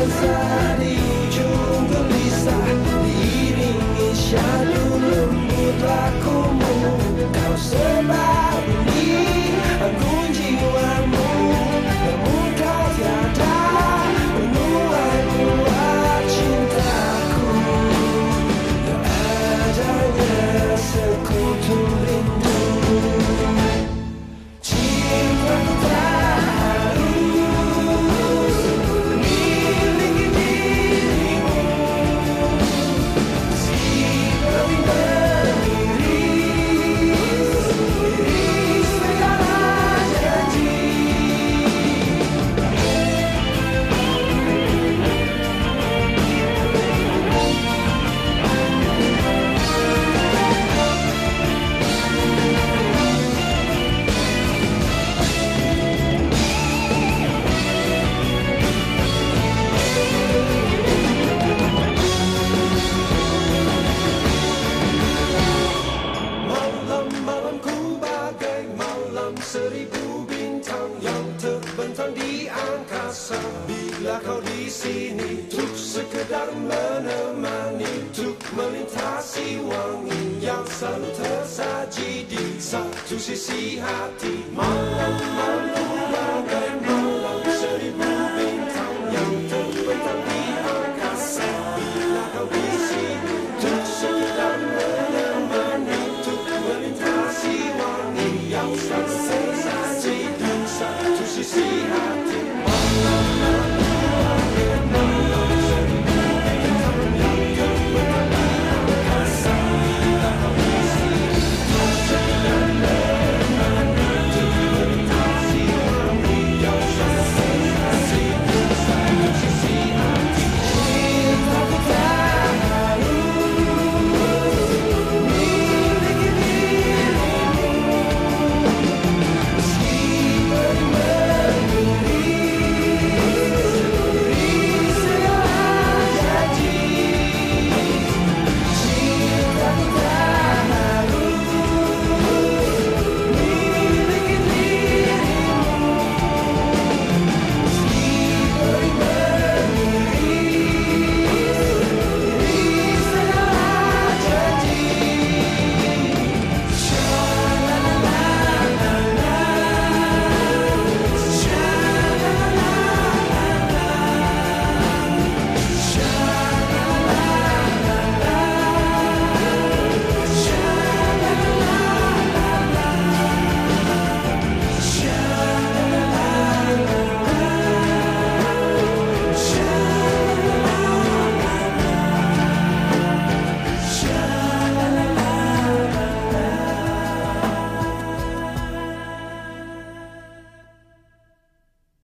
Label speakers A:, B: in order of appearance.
A: outside bila kau di sini Tuk sekedar menemani Tuk melintasi wangi yang selalu tersaji di satu sisi hati. Malam malam bagai malam seribu bintang yang terbentang di angkasa. Bila kau di sini Tuk sekedar menemani Tuk melintasi wangi yang selalu tersaji di satu sisi